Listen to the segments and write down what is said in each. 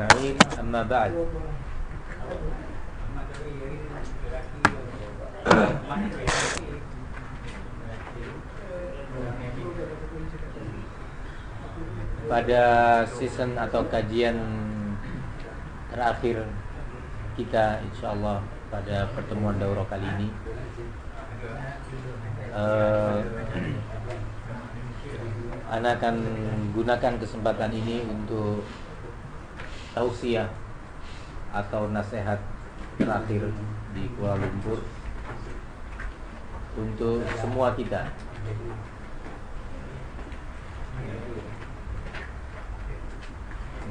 أجمعين أما بعد pada season atau kajian terakhir kita insya Allah pada pertemuan daurah kali ini uh, Ana akan gunakan kesempatan ini untuk tausiah atau nasihat terakhir di Kuala Lumpur untuk semua kita.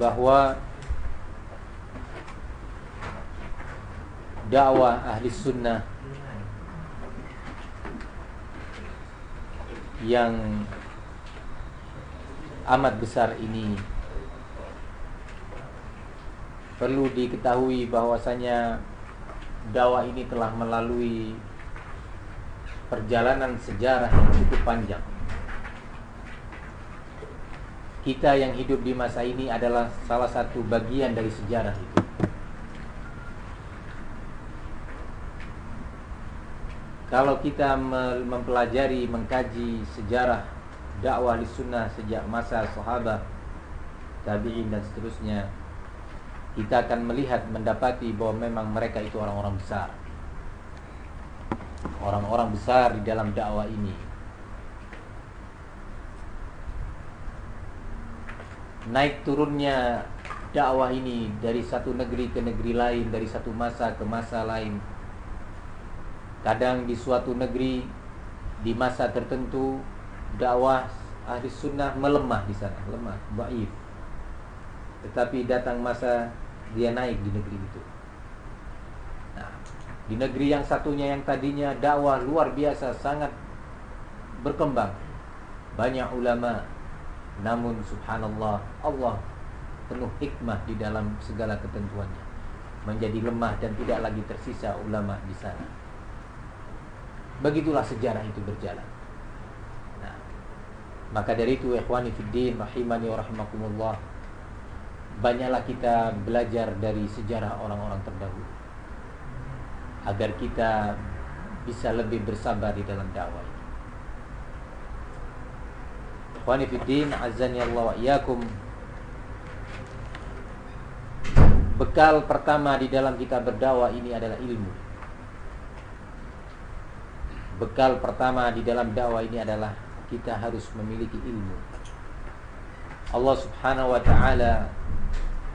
Bahwa dakwah ahli sunnah yang amat besar ini perlu diketahui bahwasanya dakwah ini telah melalui perjalanan sejarah yang cukup panjang kita yang hidup di masa ini adalah salah satu bagian dari sejarah itu. Kalau kita mempelajari, mengkaji sejarah dakwah di sunnah sejak masa sahabat, tabi'in dan seterusnya, kita akan melihat, mendapati bahwa memang mereka itu orang-orang besar. Orang-orang besar di dalam dakwah ini naik turunnya dakwah ini dari satu negeri ke negeri lain, dari satu masa ke masa lain. Kadang di suatu negeri di masa tertentu dakwah ahli sunnah melemah di sana, lemah, baif. Tetapi datang masa dia naik di negeri itu. Nah, di negeri yang satunya yang tadinya dakwah luar biasa sangat berkembang. Banyak ulama, namun subhanallah Allah penuh hikmah di dalam segala ketentuannya Menjadi lemah dan tidak lagi tersisa ulama di sana Begitulah sejarah itu berjalan nah, Maka dari itu ikhwani fiddin rahimani wa rahimakumullah Banyaklah kita belajar dari sejarah orang-orang terdahulu. Agar kita bisa lebih bersabar di dalam dakwah Ikhwani fiddin azani Allah wa Bekal pertama di dalam kita berdakwah ini adalah ilmu. Bekal pertama di dalam dakwah ini adalah kita harus memiliki ilmu. Allah subhanahu wa ta'ala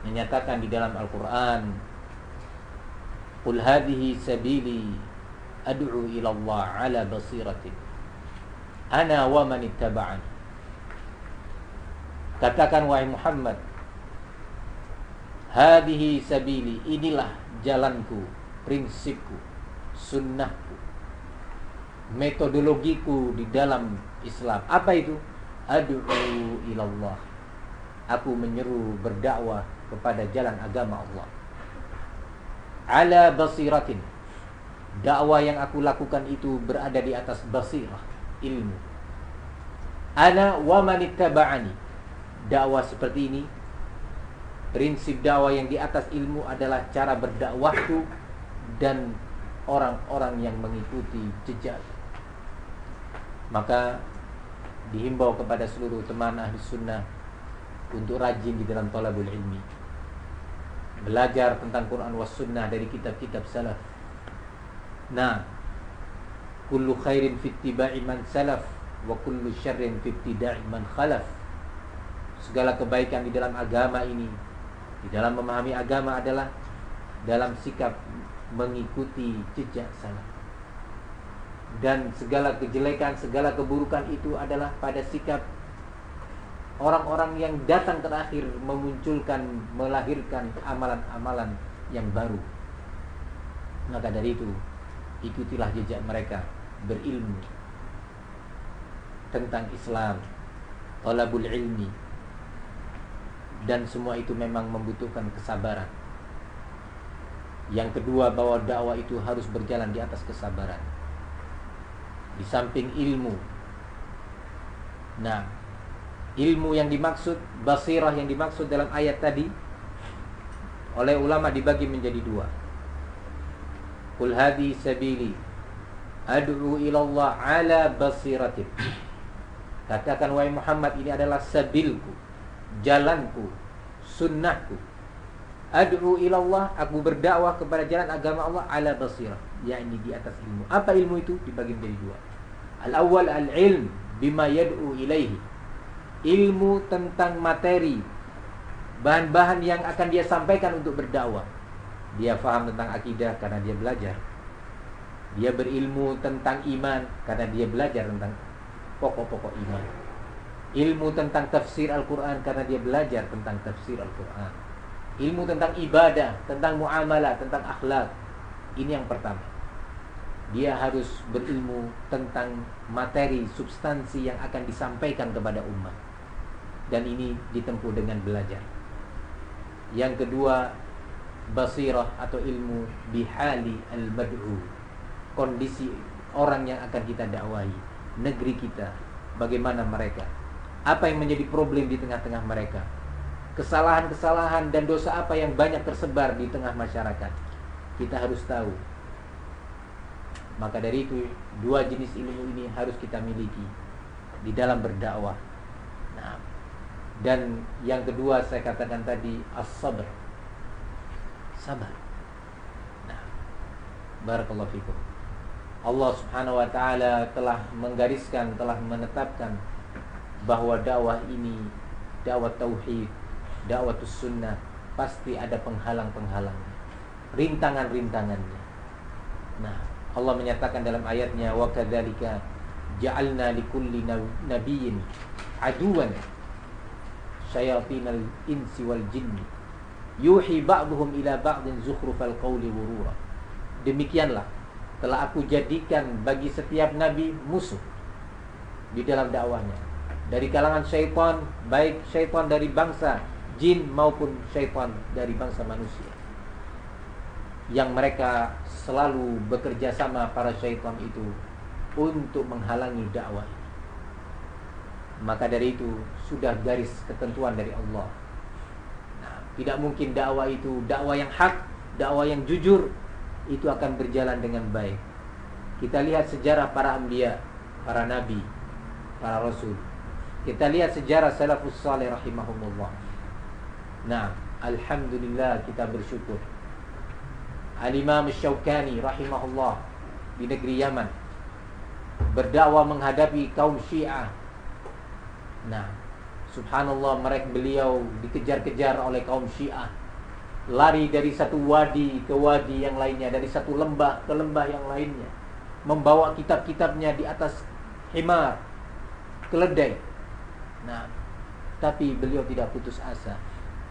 menyatakan di dalam Al-Quran Qul hadhihi sabili ad'u ila Allah ala basiratin Ana wa man ittaba'ani. Katakan wahai Muhammad Hadihi sabili Inilah jalanku Prinsipku Sunnahku Metodologiku di dalam Islam. Apa itu? Adu'u ilallah Aku menyeru berdakwah kepada jalan agama Allah. Ala basiratin. Dakwah yang aku lakukan itu berada di atas basirah Ilmu. Ana wa manittaba'ani dakwah seperti ini prinsip dakwah yang di atas ilmu adalah cara berdakwahku dan orang-orang yang mengikuti jejak. Maka dihimbau kepada seluruh teman ahli sunnah untuk rajin di dalam talabul ilmi belajar tentang Quran was sunnah dari kitab-kitab salaf. Nah kullu khairin fi ittiba'i man salaf wa kullu syarrin fi ibtida'i man khalaf. Segala kebaikan di dalam agama ini di dalam memahami agama adalah dalam sikap mengikuti jejak salaf. Dan segala kejelekan, segala keburukan itu adalah pada sikap orang-orang yang datang terakhir memunculkan, melahirkan amalan-amalan yang baru. Maka dari itu, ikutilah jejak mereka berilmu tentang Islam, talabul ilmi, dan semua itu memang membutuhkan kesabaran. Yang kedua bahwa dakwah itu harus berjalan di atas kesabaran. Di samping ilmu. Nah, ilmu yang dimaksud, basirah yang dimaksud dalam ayat tadi oleh ulama dibagi menjadi dua. Qul hadi sabili ad'u ila Allah ala basiratin. Katakan wahai Muhammad ini adalah sabilku, jalanku, sunnahku. Ad'u ila Allah, aku berdakwah kepada jalan agama Allah ala basirah, yakni di atas ilmu. Apa ilmu itu? Dibagi menjadi dua. Al-awwal al-ilm bima yad'u ilaihi. Ilmu tentang materi bahan-bahan yang akan dia sampaikan untuk berdakwah. Dia faham tentang akidah karena dia belajar. Dia berilmu tentang iman karena dia belajar tentang pokok-pokok iman. Ilmu tentang tafsir Al-Quran karena dia belajar tentang tafsir Al-Quran. Ilmu tentang ibadah, tentang muamalah, tentang akhlak. Ini yang pertama. Dia harus berilmu tentang materi, substansi yang akan disampaikan kepada umat. Dan ini ditempuh dengan belajar. Yang kedua, basirah atau ilmu bihali al-mad'u. Kondisi orang yang akan kita dakwahi, negeri kita, bagaimana mereka? Apa yang menjadi problem di tengah-tengah mereka? Kesalahan-kesalahan dan dosa apa yang banyak tersebar di tengah masyarakat? Kita harus tahu. Maka dari itu, dua jenis ilmu ini harus kita miliki di dalam berdakwah. Nah, dan yang kedua saya katakan tadi as-sabr. Sabar. Nah, barakallahu fikum. Allah Subhanahu wa taala telah menggariskan, telah menetapkan bahwa dakwah ini dakwah tauhid, dakwah sunnah pasti ada penghalang-penghalangnya, rintangan-rintangannya. Nah, Allah menyatakan dalam ayatnya wa kadzalika ja'alna likulli nabiyyin aduwan syayatinal insi wal jinni yuhi ba'duhum ila ba'din zukhrufal qawli wurura demikianlah telah aku jadikan bagi setiap nabi musuh di dalam dakwahnya. Dari kalangan syaitan baik syaitan dari bangsa jin maupun syaitan dari bangsa manusia. Yang mereka selalu bekerja sama para syaitan itu untuk menghalangi dakwah maka dari itu sudah garis ketentuan dari Allah. Nah, tidak mungkin dakwah itu dakwah yang hak, dakwah yang jujur itu akan berjalan dengan baik. Kita lihat sejarah para anbiya, para nabi, para rasul. Kita lihat sejarah salafus salih rahimahumullah. Nah, alhamdulillah kita bersyukur. Al-Imam Syaukani rahimahullah di negeri Yaman berdakwah menghadapi kaum Syiah Nah, subhanallah mereka beliau dikejar-kejar oleh kaum Syiah. Lari dari satu wadi ke wadi yang lainnya, dari satu lembah ke lembah yang lainnya. Membawa kitab-kitabnya di atas himar, keledai. Nah, tapi beliau tidak putus asa.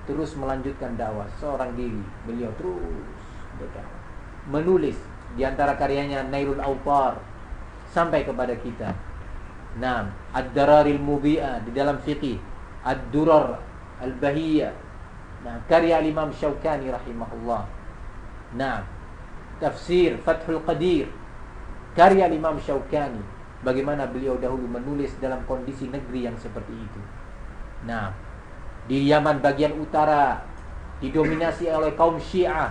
Terus melanjutkan dakwah seorang diri. Beliau terus berdakwah. Menulis di antara karyanya Nailul Autar sampai kepada kita Nah, Ad-Dararil Mudhi'ah di dalam fikih, Ad-Durar Al-Bahiyah. Nah, karya Imam Syaukani rahimahullah. Nah, tafsir Fathul Qadir karya Imam Syaukani. Bagaimana beliau dahulu menulis dalam kondisi negeri yang seperti itu. Nah, di Yaman bagian utara didominasi oleh kaum Syiah,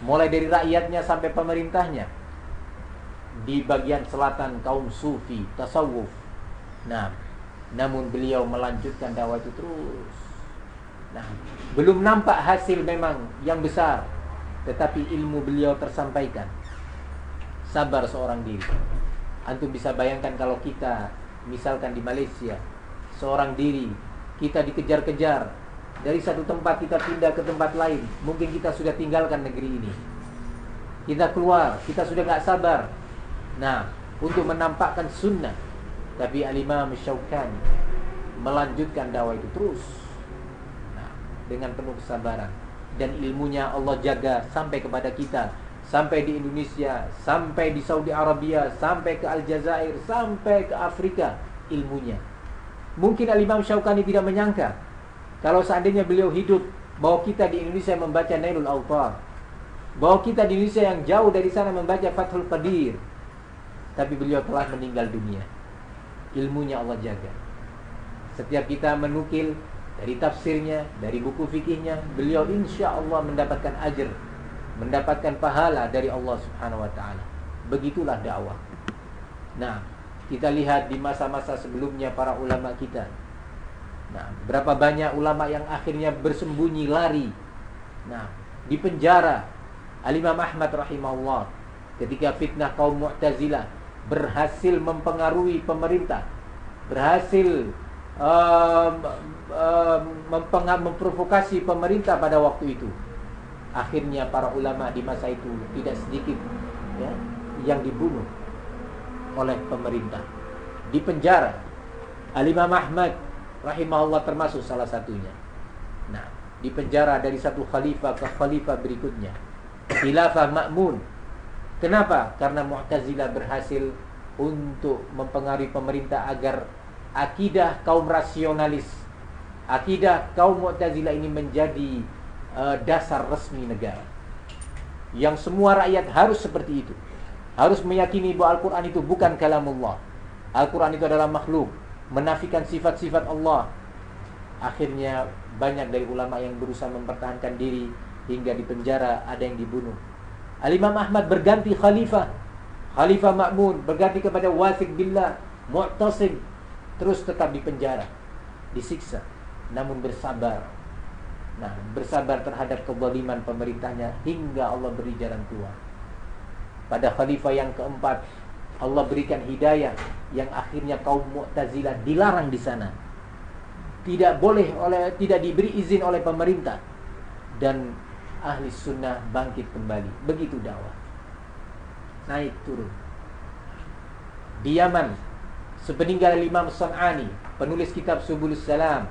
mulai dari rakyatnya sampai pemerintahnya. Di bagian selatan kaum Sufi, tasawuf, Nah, namun beliau melanjutkan dakwah itu terus. Nah, belum nampak hasil memang yang besar, tetapi ilmu beliau tersampaikan. Sabar seorang diri. Antum bisa bayangkan kalau kita misalkan di Malaysia, seorang diri kita dikejar-kejar dari satu tempat kita pindah ke tempat lain, mungkin kita sudah tinggalkan negeri ini. Kita keluar, kita sudah nggak sabar. Nah, untuk menampakkan sunnah tapi Al-Imam melanjutkan dakwah itu terus. Nah, dengan penuh kesabaran. Dan ilmunya Allah jaga sampai kepada kita. Sampai di Indonesia sampai di Saudi Arabia sampai ke Aljazair sampai ke Afrika ilmunya. Mungkin Al-Imam Syaukani tidak menyangka kalau seandainya beliau hidup bahwa kita di Indonesia membaca Nailul Autar bahwa kita di Indonesia yang jauh dari sana membaca Fathul Qadir. Tapi beliau telah meninggal dunia ilmunya Allah jaga. Setiap kita menukil dari tafsirnya, dari buku fikihnya, beliau insya Allah mendapatkan ajar, mendapatkan pahala dari Allah Subhanahu wa taala. Begitulah dakwah. Nah, kita lihat di masa-masa sebelumnya para ulama kita. Nah, berapa banyak ulama yang akhirnya bersembunyi lari. Nah, di penjara. Al-Imam Ahmad rahimahullah ketika fitnah kaum Mu'tazilah berhasil mempengaruhi pemerintah, berhasil um, um, memprovokasi pemerintah pada waktu itu. Akhirnya para ulama di masa itu tidak sedikit ya, yang dibunuh oleh pemerintah, di penjara. Al-Imam Ahmad rahimahullah termasuk salah satunya. Nah, di penjara dari satu khalifah ke khalifah berikutnya. Khilafah Ma'mun Kenapa? Karena Mu'tazilah berhasil untuk mempengaruhi pemerintah agar akidah kaum rasionalis, akidah kaum Mu'tazilah ini menjadi uh, dasar resmi negara. Yang semua rakyat harus seperti itu. Harus meyakini bahwa Al-Quran itu bukan kalamullah. Al-Quran itu adalah makhluk. Menafikan sifat-sifat Allah. Akhirnya banyak dari ulama yang berusaha mempertahankan diri hingga di penjara ada yang dibunuh. Al-Imam Ahmad berganti khalifah. Khalifah Ma'mun berganti kepada Wasik Billah, Mu'tasim. Terus tetap di penjara, disiksa. Namun bersabar. Nah, bersabar terhadap kezaliman pemerintahnya hingga Allah beri jalan keluar. Pada khalifah yang keempat, Allah berikan hidayah yang akhirnya kaum Mu'tazilah dilarang di sana. Tidak boleh oleh tidak diberi izin oleh pemerintah dan ahli sunnah bangkit kembali. Begitu dakwah. Naik turun. Di Yaman, sepeninggal Imam San'ani, penulis kitab Subulus Salam,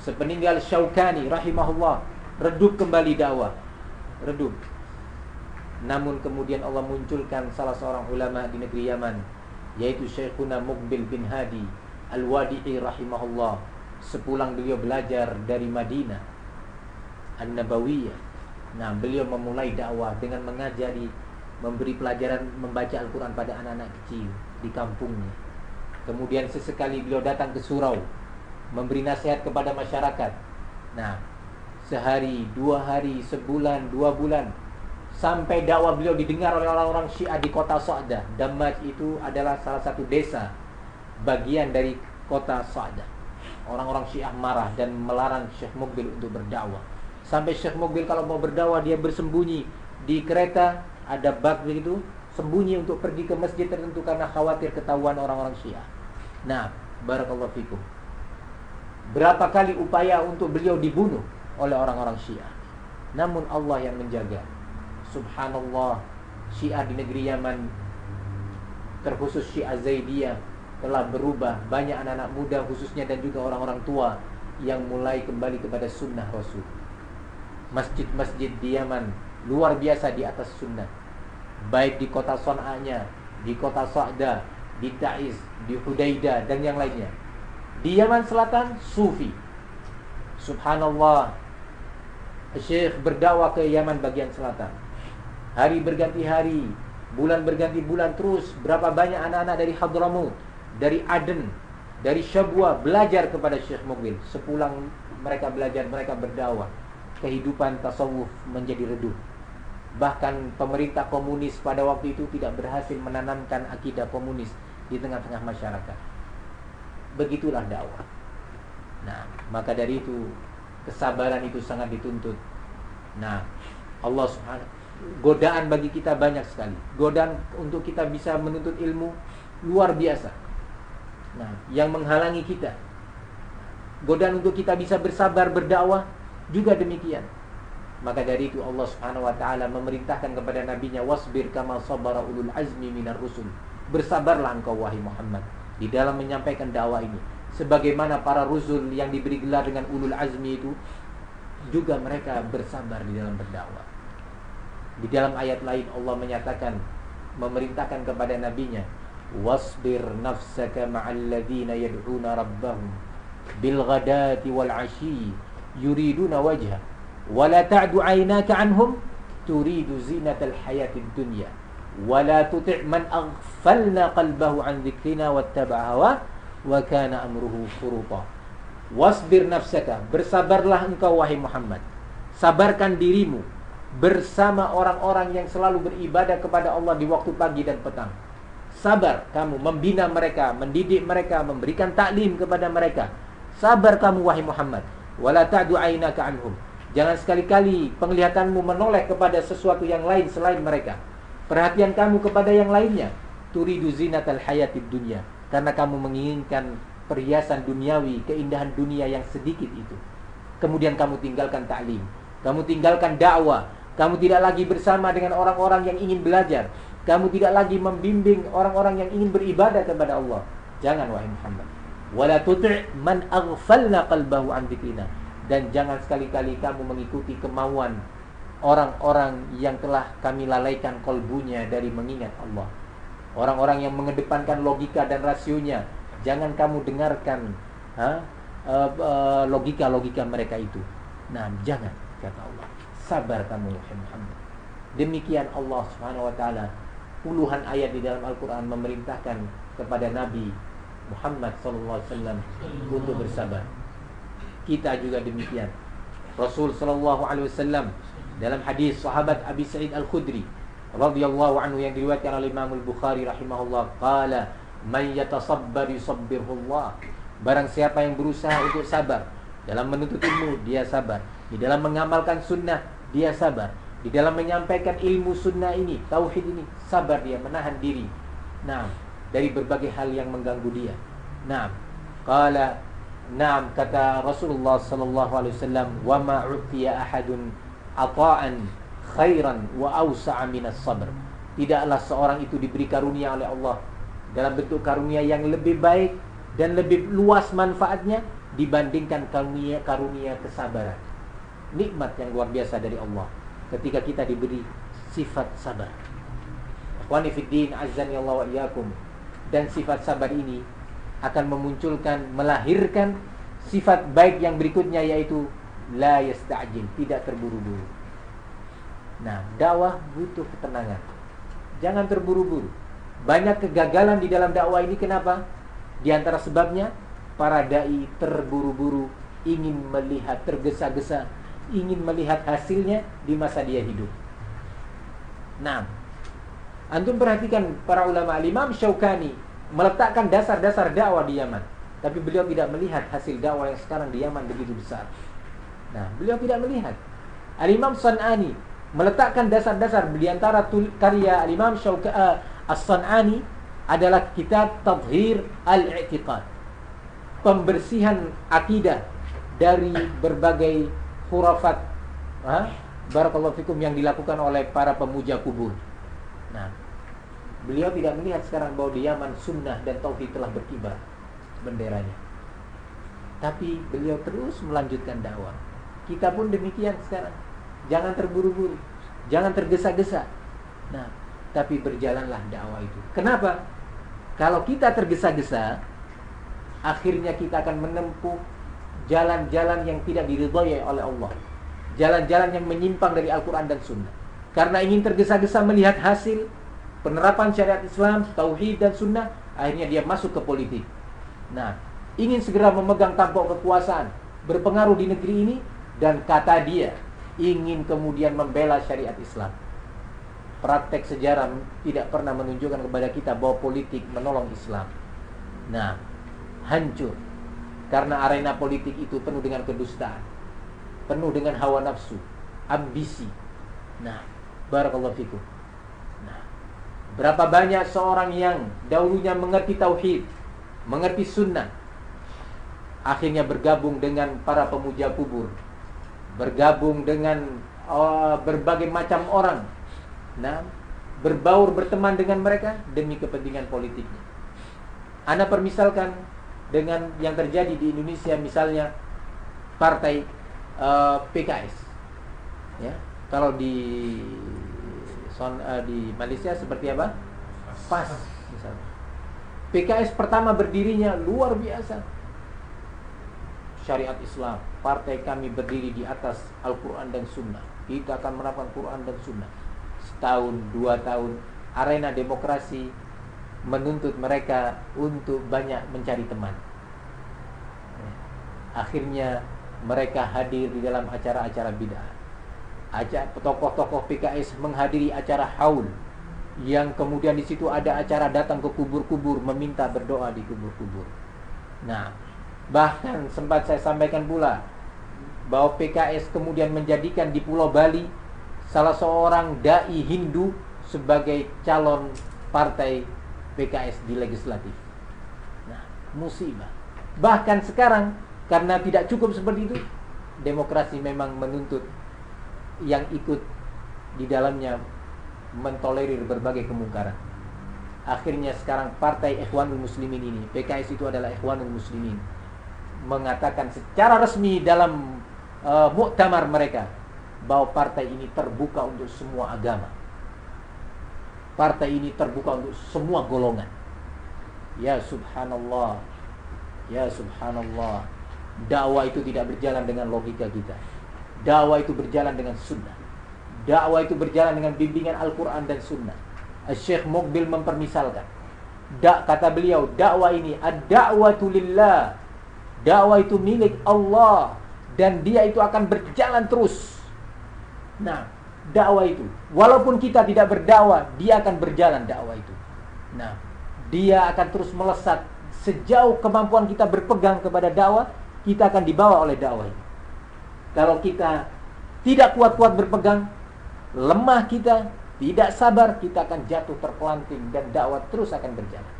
sepeninggal Syaukani rahimahullah, redup kembali dakwah. Redup. Namun kemudian Allah munculkan salah seorang ulama di negeri Yaman, yaitu Syekhuna Mukbil bin Hadi Al-Wadi'i rahimahullah. Sepulang beliau belajar dari Madinah An-Nabawiyah Nah, beliau memulai dakwah dengan mengajari, memberi pelajaran membaca Al-Quran pada anak-anak kecil di kampungnya. Kemudian sesekali beliau datang ke surau, memberi nasihat kepada masyarakat. Nah, sehari, dua hari, sebulan, dua bulan, sampai dakwah beliau didengar oleh orang-orang Syiah di kota Sa'dah. Damaj itu adalah salah satu desa bagian dari kota Sa'dah. Orang-orang Syiah marah dan melarang Syekh Mukbil untuk berdakwah. Sampai Syekh Mobil kalau mau berdakwah dia bersembunyi di kereta ada bak begitu sembunyi untuk pergi ke masjid tertentu karena khawatir ketahuan orang-orang Syiah. Nah, barakallahu fikum. Berapa kali upaya untuk beliau dibunuh oleh orang-orang Syiah. Namun Allah yang menjaga. Subhanallah, Syiah di negeri Yaman terkhusus Syiah Zaidiyah telah berubah banyak anak-anak muda khususnya dan juga orang-orang tua yang mulai kembali kepada sunnah Rasul masjid-masjid di Yaman luar biasa di atas sunnah. Baik di kota Son'anya di kota Sa'da di Ta'iz di Hudaida dan yang lainnya. Di Yaman Selatan Sufi. Subhanallah. Syekh berdakwah ke Yaman bagian selatan. Hari berganti hari bulan berganti bulan terus berapa banyak anak-anak dari Hadramut dari Aden dari Syabwa belajar kepada Syekh Mugbil sepulang mereka belajar mereka berdakwah kehidupan tasawuf menjadi redup. Bahkan pemerintah komunis pada waktu itu tidak berhasil menanamkan akidah komunis di tengah-tengah masyarakat. Begitulah dakwah. Nah, maka dari itu kesabaran itu sangat dituntut. Nah, Allah Subhanahu godaan bagi kita banyak sekali. Godaan untuk kita bisa menuntut ilmu luar biasa. Nah, yang menghalangi kita godaan untuk kita bisa bersabar berdakwah juga demikian. Maka dari itu Allah Subhanahu wa taala memerintahkan kepada nabinya wasbir kama sabara ulul azmi minar rusul. Bersabarlah engkau wahai Muhammad di dalam menyampaikan dakwah ini. Sebagaimana para rusul yang diberi gelar dengan ulul azmi itu juga mereka bersabar di dalam berdakwah. Di dalam ayat lain Allah menyatakan memerintahkan kepada nabinya wasbir nafsaka ma'al ladzina yad'una rabbahum bil ghadati wal 'ashi yuriduna wajha wala ta'du 'aynaka 'anhum turidu zinatal hayatid dunya wala tuti' man aghfalna qalbahu 'an dhikrina wattaba'a hawa wa kana amruhu furuta Wasbir nafsaka, bersabarlah engkau wahai Muhammad. Sabarkan dirimu bersama orang-orang yang selalu beribadah kepada Allah di waktu pagi dan petang. Sabar kamu membina mereka, mendidik mereka, memberikan taklim kepada mereka. Sabar kamu wahai Muhammad. Wala ta'du aynaka anhum. Jangan sekali-kali penglihatanmu menoleh kepada sesuatu yang lain selain mereka. Perhatian kamu kepada yang lainnya. Turidu zinatal hayatid dunya. Karena kamu menginginkan perhiasan duniawi, keindahan dunia yang sedikit itu. Kemudian kamu tinggalkan taklim. Kamu tinggalkan dakwah. Kamu tidak lagi bersama dengan orang-orang yang ingin belajar. Kamu tidak lagi membimbing orang-orang yang ingin beribadah kepada Allah. Jangan wahai Muhammad. Wala tuti' man aghfalna qalbahu. Dan jangan sekali-kali kamu mengikuti kemauan orang-orang yang telah kami lalaikan kolbunya dari mengingat Allah. Orang-orang yang mengedepankan logika dan rasionya. Jangan kamu dengarkan eh, eh, logika-logika mereka itu. Nah, jangan kata Allah sabar kamu Muhammad. Demikian Allah Subhanahu wa taala puluhan ayat di dalam Al-Qur'an memerintahkan kepada Nabi Muhammad sallallahu alaihi wasallam untuk bersabar. Kita juga demikian. Rasul sallallahu alaihi wasallam dalam hadis sahabat Abi Sa'id Al-Khudri radhiyallahu anhu yang diriwayatkan oleh Imam Al-Bukhari rahimahullah qala man yatasabbar yusabbirullah barang siapa yang berusaha untuk sabar dalam menuntut ilmu dia sabar di dalam mengamalkan sunnah dia sabar. Di dalam menyampaikan ilmu sunnah ini, tauhid ini, sabar dia menahan diri. Nah, dari berbagai hal yang mengganggu dia. Nah, qala Naam kata Rasulullah sallallahu alaihi wasallam wa ma ahadun ata'an khairan wa awsa'a minas sabr. Tidaklah seorang itu diberi karunia oleh Allah dalam bentuk karunia yang lebih baik dan lebih luas manfaatnya dibandingkan karunia karunia kesabaran nikmat yang luar biasa dari Allah ketika kita diberi sifat sabar. Ikhwani fiddin azan ya Allah wa iyyakum. Dan sifat sabar ini akan memunculkan melahirkan sifat baik yang berikutnya yaitu la yasta'jil, tidak terburu-buru. Nah, dakwah butuh ketenangan. Jangan terburu-buru. Banyak kegagalan di dalam dakwah ini kenapa? Di antara sebabnya para dai terburu-buru ingin melihat tergesa-gesa ingin melihat hasilnya di masa dia hidup. Nah, antum perhatikan para ulama Imam Syaukani meletakkan dasar-dasar dakwah di Yaman, tapi beliau tidak melihat hasil dakwah yang sekarang di Yaman begitu besar. Nah, beliau tidak melihat. Al-Imam San'ani meletakkan dasar-dasar di antara karya Al-Imam Syauka uh, As-San'ani adalah kitab Tadhir Al-I'tiqad. Pembersihan akidah dari berbagai khurafat ha? barakallahu fikum yang dilakukan oleh para pemuja kubur. Nah, beliau tidak melihat sekarang bahwa di Yaman sunnah dan tauhid telah berkibar benderanya. Tapi beliau terus melanjutkan dakwah. Kita pun demikian sekarang. Jangan terburu-buru, jangan tergesa-gesa. Nah, tapi berjalanlah dakwah itu. Kenapa? Kalau kita tergesa-gesa, akhirnya kita akan menempuh jalan-jalan yang tidak diridhoi oleh Allah. Jalan-jalan yang menyimpang dari Al-Quran dan Sunnah. Karena ingin tergesa-gesa melihat hasil penerapan syariat Islam, tauhid dan sunnah, akhirnya dia masuk ke politik. Nah, ingin segera memegang tampuk kekuasaan, berpengaruh di negeri ini, dan kata dia ingin kemudian membela syariat Islam. Praktek sejarah tidak pernah menunjukkan kepada kita bahwa politik menolong Islam. Nah, hancur karena arena politik itu penuh dengan kedustaan, penuh dengan hawa nafsu, ambisi. Nah, barakallahu fikum. Nah, berapa banyak seorang yang dahulunya mengerti tauhid, mengerti sunnah, akhirnya bergabung dengan para pemuja kubur, bergabung dengan uh, berbagai macam orang. Nah, berbaur berteman dengan mereka demi kepentingan politiknya. Anda permisalkan dengan yang terjadi di Indonesia misalnya partai uh, eh, PKS ya kalau di son, uh, di Malaysia seperti apa? PAS. Misalnya. PKS pertama berdirinya luar biasa. Syariat Islam. Partai kami berdiri di atas Al-Quran dan Sunnah. Kita akan menerapkan Quran dan Sunnah. Setahun dua tahun arena demokrasi menuntut mereka untuk banyak mencari teman. Akhirnya mereka hadir di dalam acara-acara bid'ah. Acara tokoh-tokoh PKS menghadiri acara haul yang kemudian di situ ada acara datang ke kubur-kubur meminta berdoa di kubur-kubur. Nah, bahkan sempat saya sampaikan pula bahwa PKS kemudian menjadikan di Pulau Bali salah seorang dai Hindu sebagai calon partai PKS di legislatif. Nah, musibah. Bahkan sekarang karena tidak cukup seperti itu, demokrasi memang menuntut yang ikut di dalamnya mentolerir berbagai kemungkaran. Akhirnya sekarang partai Ikhwanul Muslimin ini, PKS itu adalah Ikhwanul Muslimin, mengatakan secara resmi dalam uh, muktamar mereka bahwa partai ini terbuka untuk semua agama. Partai ini terbuka untuk semua golongan. Ya subhanallah. Ya subhanallah. Dakwah itu tidak berjalan dengan logika kita. Dakwah itu berjalan dengan sunnah. Dakwah itu berjalan dengan bimbingan Al-Quran dan sunnah. Syekh Mukbil mempermisalkan. Da, kata beliau, dakwah ini ad-da'watu lillah. Dakwah itu milik Allah dan dia itu akan berjalan terus. Nah, dakwah itu. Walaupun kita tidak berdakwah, dia akan berjalan dakwah itu. Nah, dia akan terus melesat sejauh kemampuan kita berpegang kepada dakwah, kita akan dibawa oleh dakwah ini. Kalau kita tidak kuat-kuat berpegang, lemah kita, tidak sabar, kita akan jatuh terpelanting dan dakwah terus akan berjalan.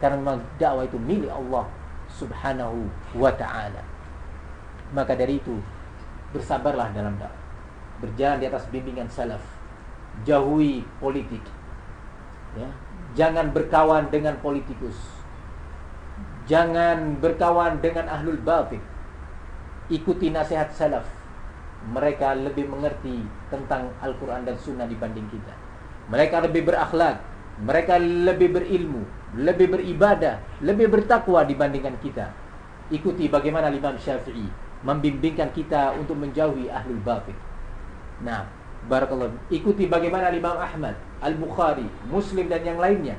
Karena dakwah itu milik Allah Subhanahu wa taala. Maka dari itu, bersabarlah dalam dakwah. Berjalan di atas bimbingan salaf. Jauhi politik. Ya. Jangan berkawan dengan politikus. Jangan berkawan dengan ahlul batil ikuti nasihat salaf mereka lebih mengerti tentang Al-Quran dan Sunnah dibanding kita. Mereka lebih berakhlak mereka lebih berilmu lebih beribadah lebih bertakwa dibandingkan kita. Ikuti bagaimana Imam Syafi'i membimbingkan kita untuk menjauhi ahlul batil Nah, barakallahu ikuti bagaimana Imam Ahmad, Al-Bukhari, Muslim dan yang lainnya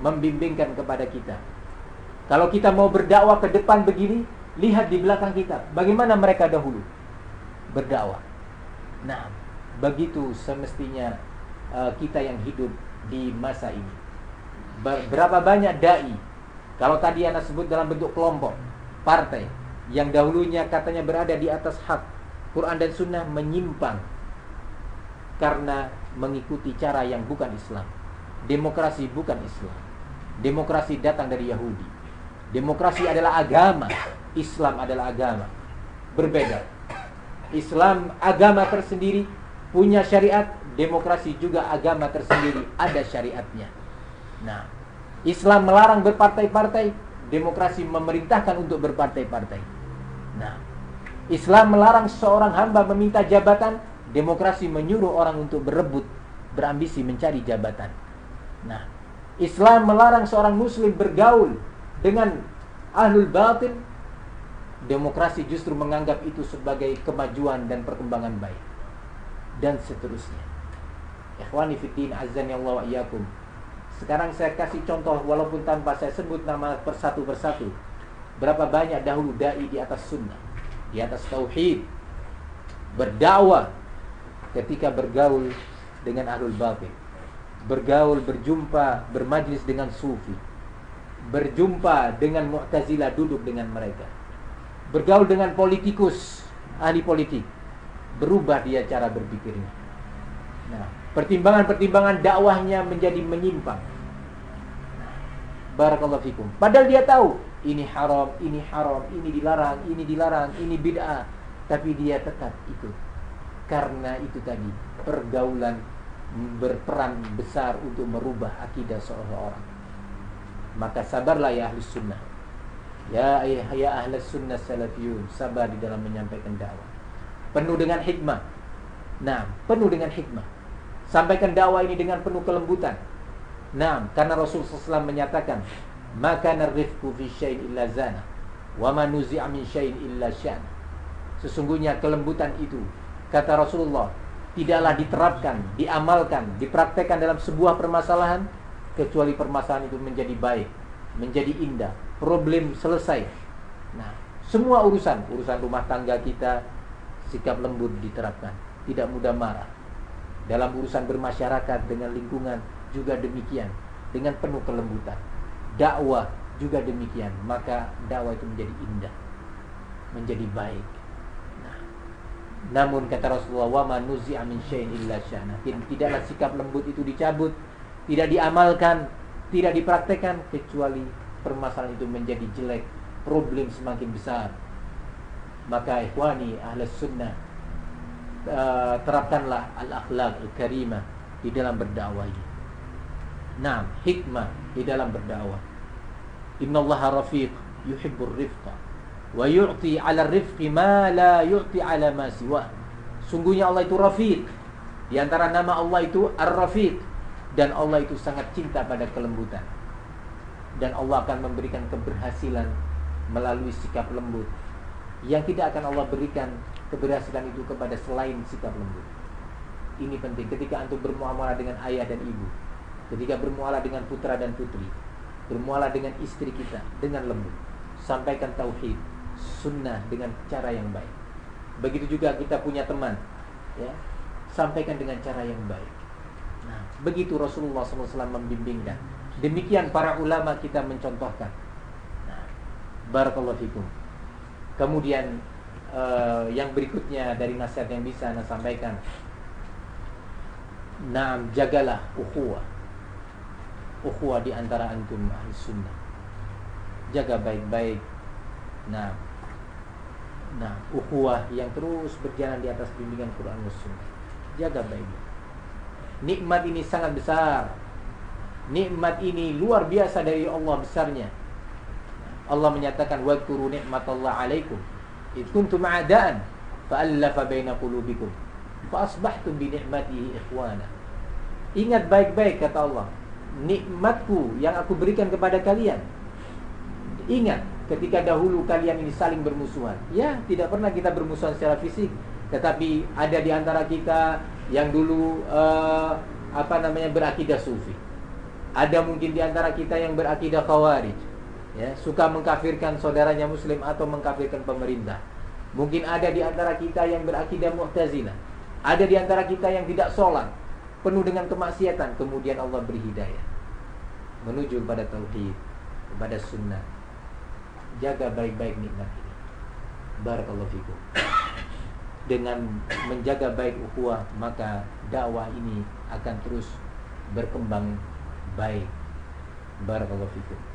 membimbingkan kepada kita. Kalau kita mau berdakwah ke depan begini, lihat di belakang kita bagaimana mereka dahulu berdakwah. Nah, begitu semestinya uh, kita yang hidup di masa ini. Berapa banyak dai? Kalau tadi anak sebut dalam bentuk kelompok, partai yang dahulunya katanya berada di atas hak Quran dan Sunnah menyimpang karena mengikuti cara yang bukan Islam. Demokrasi bukan Islam. Demokrasi datang dari Yahudi. Demokrasi adalah agama, Islam adalah agama. Berbeda. Islam agama tersendiri punya syariat, demokrasi juga agama tersendiri ada syariatnya. Nah, Islam melarang berpartai-partai, demokrasi memerintahkan untuk berpartai-partai. Nah, Islam melarang seorang hamba meminta jabatan, Demokrasi menyuruh orang untuk berebut, berambisi mencari jabatan. Nah, Islam melarang seorang muslim bergaul dengan ahlul batin. Demokrasi justru menganggap itu sebagai kemajuan dan perkembangan baik. Dan seterusnya. Ikhwani fiddin azan ya Allah iyakum. Sekarang saya kasih contoh walaupun tanpa saya sebut nama persatu persatu. Berapa banyak dahulu dai di atas sunnah, di atas tauhid, berdakwah ketika bergaul dengan ahlul batin bergaul berjumpa bermajlis dengan sufi berjumpa dengan mu'tazilah duduk dengan mereka bergaul dengan politikus ahli politik. Berubah dia cara berpikirnya nah pertimbangan-pertimbangan dakwahnya menjadi menyimpang. Barakallahu fikum. Padahal dia tahu ini haram ini haram ini dilarang ini dilarang ini bid'ah. Tapi dia tetap ikut. Karena itu tadi pergaulan berperan besar untuk merubah akidah seorang maka sabarlah ya ahli sunnah ya ya ahli sunnah salafiyun sabar di dalam menyampaikan dakwah. Penuh dengan hikmah. Nah penuh dengan hikmah. Sampaikan dakwah ini dengan penuh kelembutan. Nah karena Rasulullah SAW menyatakan maka narifku fi syai'in illa zana wa ma nuzi'a min syai'in illa syana. Sesungguhnya kelembutan itu kata Rasulullah tidaklah diterapkan, diamalkan, dipraktekkan dalam sebuah permasalahan kecuali permasalahan itu menjadi baik, menjadi indah, problem selesai. Nah, Semua urusan, urusan rumah tangga kita, sikap lembut diterapkan, tidak mudah marah. Dalam urusan bermasyarakat dengan lingkungan juga demikian, dengan penuh kelembutan. Dakwah juga demikian, maka dakwah itu menjadi indah, menjadi baik. Nah, namun kata Rasulullah, "Wa man nuzi'a min syai'in illa syana." Tidaklah sikap lembut itu dicabut, tidak diamalkan, tidak dipraktekkan kecuali permasalahan itu menjadi jelek, problem semakin besar. Maka ikhwani ahlus sunnah uh, terapkanlah al-akhlak al-karimah di dalam berdakwah ini. Hikmah di dalam berdakwah. Inna Allah rafiq yuhibbur rifqa wa yu'ti 'ala rifqi ma la yu'ti 'ala ma siwa. Sungguhnya Allah itu rafiq. Di antara nama Allah itu Ar-Rafiq dan Allah itu sangat cinta pada kelembutan. Dan Allah akan memberikan keberhasilan melalui sikap lembut yang tidak akan Allah berikan keberhasilan itu kepada selain sikap lembut. Ini penting ketika antum bermuamalah dengan ayah dan ibu, ketika bermuamalah dengan putra dan putri, bermuamalah dengan istri kita dengan lembut. Sampaikan tauhid, sunnah dengan cara yang baik. Begitu juga kita punya teman, ya, sampaikan dengan cara yang baik. Nah, begitu Rasulullah SAW membimbingkan. Demikian para ulama kita mencontohkan. Barakallahu fikum. Kemudian uh, yang berikutnya dari nasihat yang bisa Anda sampaikan. Nah, jagalah ukhuwah. Ukhuwah di antara antum ahli sunnah. Jaga baik-baik. Nah, nah ukhuwah yang terus berjalan di atas bimbingan Quran dan Sunnah. Jaga baik-baik. Nikmat ini sangat besar. Nikmat ini luar biasa dari Allah besarnya. Allah menyatakan wa kuru nikmatallah alaikum id kuntum a'daan fa'allafa baina qulubikum fa asbahtum bi ni'matihi ikhwana. Ingat baik-baik kata Allah, nikmatku yang aku berikan kepada kalian. Ingat ketika dahulu kalian ini saling bermusuhan. Ya, tidak pernah kita bermusuhan secara fisik, tetapi ada di antara kita yang dulu uh, apa namanya berakidah sufi. Ada mungkin di antara kita yang berakidah khawarij, ya, suka mengkafirkan saudaranya muslim atau mengkafirkan pemerintah. Mungkin ada di antara kita yang berakidah mu'tazilah. Ada di antara kita yang tidak sholat, penuh dengan kemaksiatan, kemudian Allah beri hidayah menuju kepada tauhid, kepada sunnah. Jaga baik-baik nikmat ini. Barakallahu fikum dengan menjaga baik ukhuwah maka dakwah ini akan terus berkembang baik. Barakallahu fikum